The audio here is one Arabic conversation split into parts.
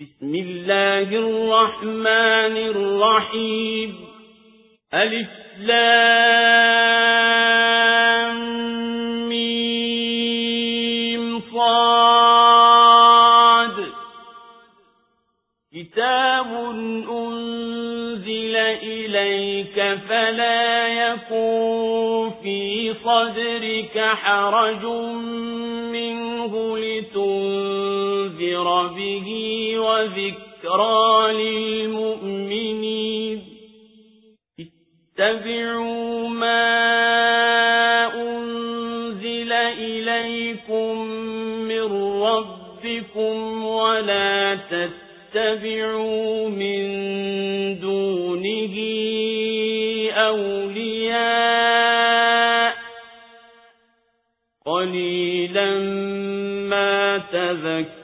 بسم الله الرحمن الرحيم. ألف لام ميم صاد. كتاب أنزل إليك فلا يكون في صدرك حرج منه لتنذر به وذكرى للمؤمنين اتبعوا ما أنزل إليكم من ربكم ولا تتبعوا من دونه أولياء قليلا ما تذكرون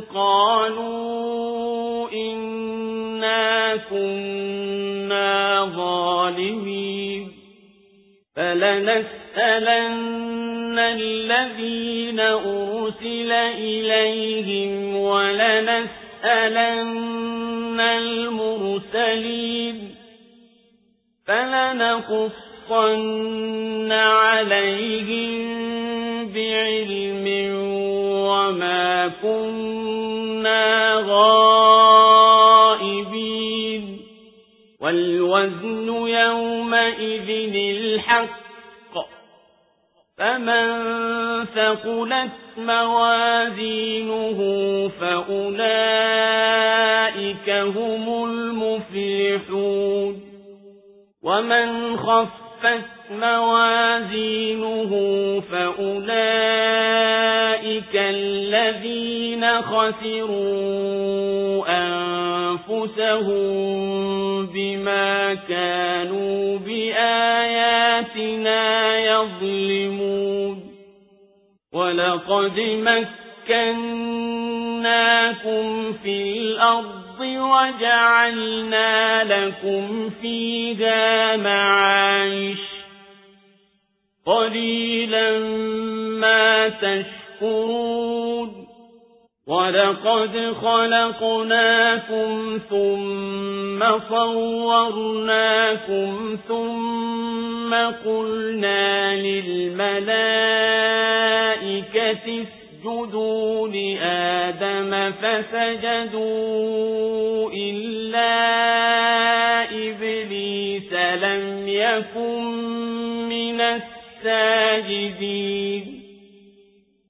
قالوا إنا كنا ظالمين فلنسألن الذين أرسل إليهم ولنسألن المرسلين فلنقصن عليهم بعلم وما كنا غائبين. والوزن يومئذ الحق. فمن ثقلت موازينه فأولئك هم المفلحون. ومن خفت موازينه فأولئك الذين خسروا أنفسهم بما كانوا بآياتنا يظلمون ولقد مكناكم في الأرض وجعلنا لكم فيها معايش. قليلا ما تشكرون. ولقد خلقناكم ثم صورناكم ثم قلنا للملائكة اسجدوا لآدم فسجدوا إلا إبليس لم يكن من الساجدين